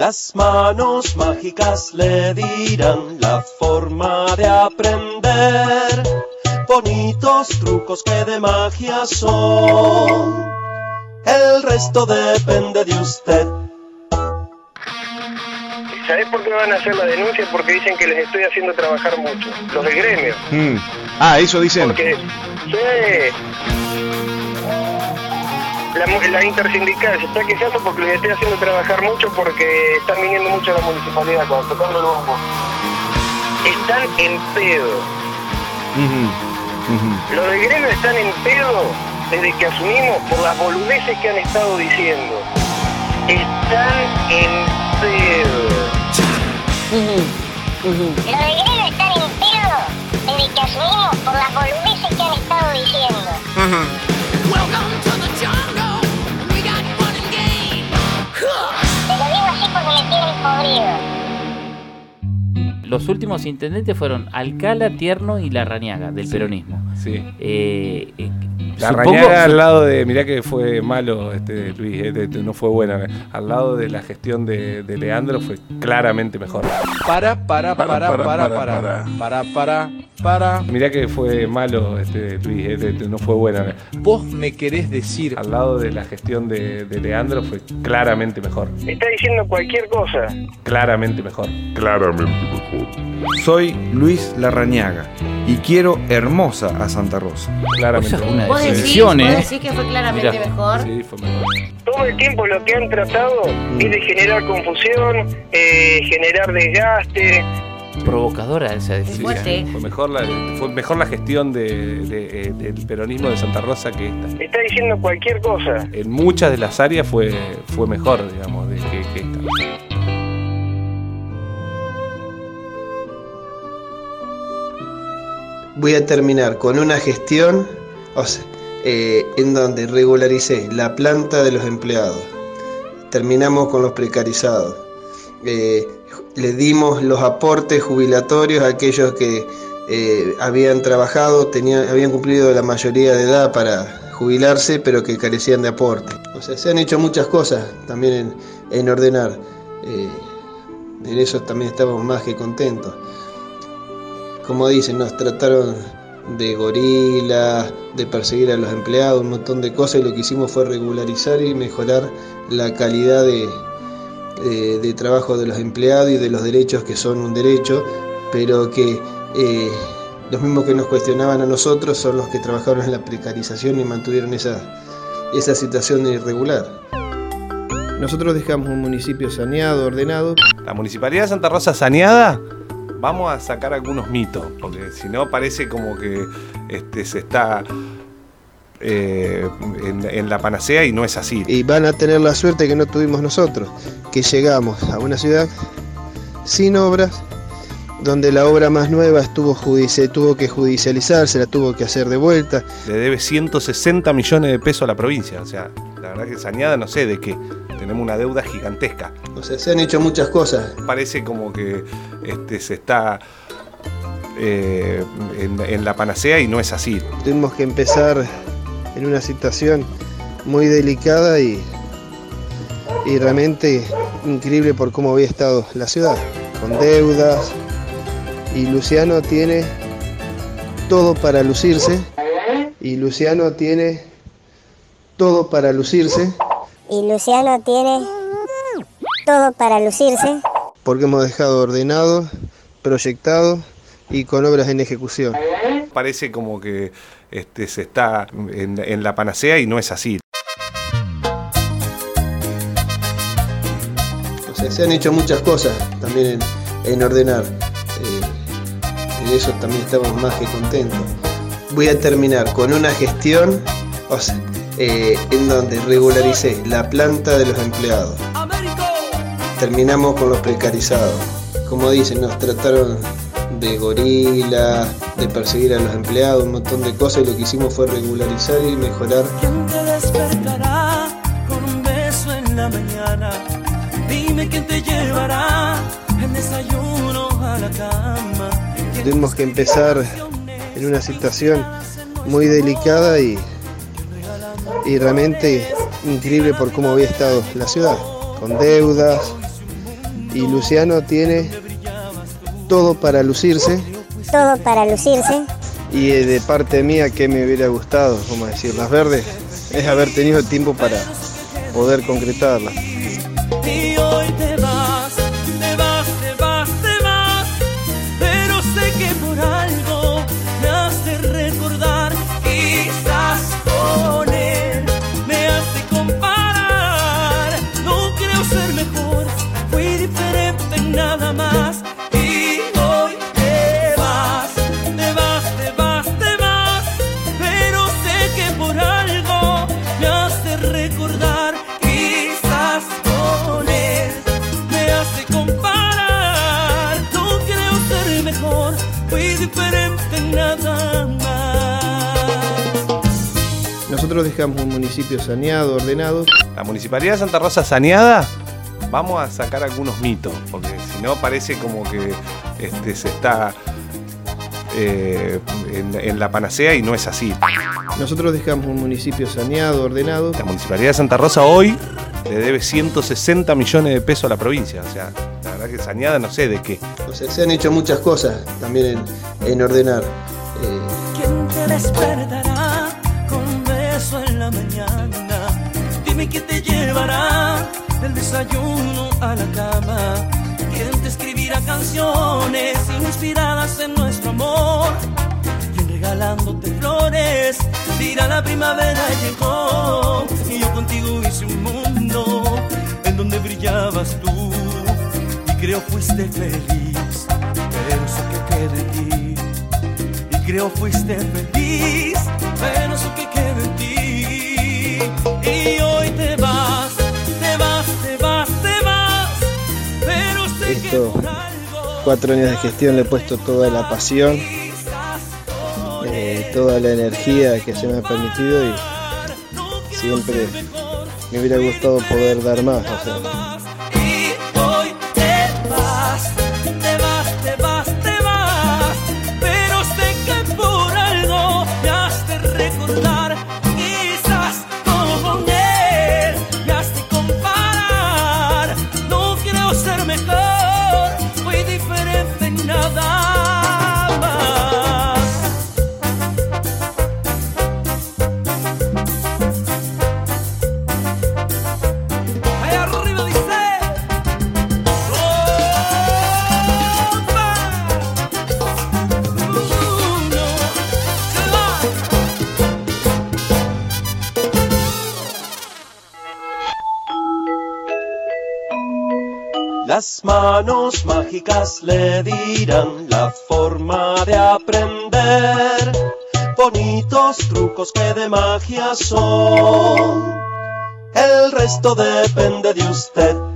Las manos mágicas le dirán la forma de aprender. Bonitos trucos que de magia son. El resto depende de usted. ¿Sabés por qué van a hacer la denuncia? Porque dicen que les estoy haciendo trabajar mucho. Los del gremio. Mm. Ah, eso dicen. Porque, sí. La, la intersindical se está quejando porque les estoy haciendo trabajar mucho porque están viniendo mucho a la municipalidad cuando tocando el bombo. Están en pedo. Ujú. Los del gremio están en pedo desde que asumimos por las boludeces que han estado diciendo. Están en pedo. Los de gremio están en pedo desde que asumimos por las boludeces que han estado diciendo. Los últimos intendentes fueron Alcala, Tierno y Larrañaga, del peronismo. Sí. Eh, eh, La supongo- rañaga al lado de, mirá que fue malo este Luis, este, este, no fue buena. Al lado de la gestión de, de Leandro fue claramente mejor. Para, para, para, para, para, para, para, para, para. Mirá que fue malo este Luis, este, este, no fue buena. Vos me querés decir Al lado de la gestión de, de Leandro fue claramente mejor. Está diciendo cualquier cosa. Claramente mejor. Soy Luis Larrañaga y quiero hermosa a Santa Rosa. Claramente Esa es una mejor. Vos decís, decís que fue claramente Mirá. mejor. Sí, fue mejor. Todo el tiempo lo que han tratado es de generar confusión, eh, generar desgaste. Provocadora esa decisión. Fue mejor la, fue mejor la gestión de- de- eh, del peronismo de Santa Rosa que esta. Está diciendo cualquier cosa. En muchas de las áreas fue, fue mejor, digamos, de que, que esta. voy a terminar con una gestión o sea, eh, en donde regularicé la planta de los empleados. Terminamos con los precarizados. Eh, le dimos los aportes jubilatorios a aquellos que eh, habían trabajado, tenían, habían cumplido la mayoría de edad para jubilarse, pero que carecían de aporte. O sea, se han hecho muchas cosas también en, en ordenar. En eso también estamos más que contentos como dicen, nos trataron de gorilas, de perseguir a los empleados, un montón de cosas y lo que hicimos fue regularizar y mejorar la calidad de, de- de trabajo de los empleados y de los derechos que son un derecho, pero que eh, los mismos que nos cuestionaban a nosotros son los que trabajaron en la precarización y mantuvieron esa, esa situación irregular. Nosotros dejamos un municipio saneado, ordenado, La municipalidad de Santa Rosa saneada, vamos a sacar algunos mitos, porque si no parece como que este, se está eh, en, en la panacea y no es así. y van a tener la suerte que no tuvimos nosotros, que llegamos a una ciudad sin obras, donde la obra más nueva estuvo judici- tuvo que judicializarse, la tuvo que hacer de vuelta. Le debe 160 millones de pesos a la provincia, o sea, la verdad que saneada no sé de qué, tenemos una deuda gigantesca. O sea, se han hecho muchas cosas. Parece como que este, se está eh, en, en la panacea y no es así. Tuvimos que empezar en una situación muy delicada y, y realmente increíble por cómo había estado la ciudad, con deudas. Y Luciano tiene todo para lucirse. Y Luciano tiene todo para lucirse. Y Luciano tiene todo para lucirse. porque hemos dejado ordenado, proyectado y con obras en ejecución. Parece como que este, se está en, en la panacea y no es así. O sea, se han hecho muchas cosas también en, en ordenar. Eh, y de eso también estamos más que contentos. Voy a terminar con una gestión o sea, eh, en donde regularicé la planta de los empleados. Terminamos con los precarizados. Como dicen, nos trataron de gorila, de perseguir a los empleados, un montón de cosas y lo que hicimos fue regularizar y mejorar ¿Quién te despertará con un beso en la mañana? Dime quién te llevará el desayuno a la cama. tuvimos que empezar en una situación muy delicada y, y realmente increíble por cómo había estado la ciudad, con deudas. y Luciano tiene todo para lucirse Todo para lucirse. y eh, de parte mía que me hubiera gustado, vamos a decir, las verdes, es haber tenido tiempo para poder concretarlas. Nosotros dejamos un municipio saneado, ordenado, La Municipalidad de Santa Rosa saneada, vamos a sacar algunos mitos, porque si no parece como que este, se está eh, en, en la panacea y no es así. nosotros dejamos un municipio saneado, ordenado, La Municipalidad de Santa Rosa hoy le debe 160 millones de pesos a la provincia, o sea, la verdad que saneada no sé de qué. o sea, se han hecho muchas cosas también en, en ordenar. Eh, ¿Quién te Quién te llevará del desayuno a la cama. ¿Quién te escribirá canciones inspiradas en nuestro amor? ¿Quién regalándote flores dirá la primavera llegó? Y yo contigo hice un mundo en donde brillabas tú y creo fuiste feliz, pero eso que queda en ti y creo fuiste feliz, pero eso que queda en ti. Cuatro años de gestión le he puesto toda la pasión, eh, toda la energía que se me ha permitido y siempre me hubiera gustado poder dar más. o sea, Y Las manos mágicas le dirán la forma de aprender. Bonitos trucos que de magia son. El resto depende de usted.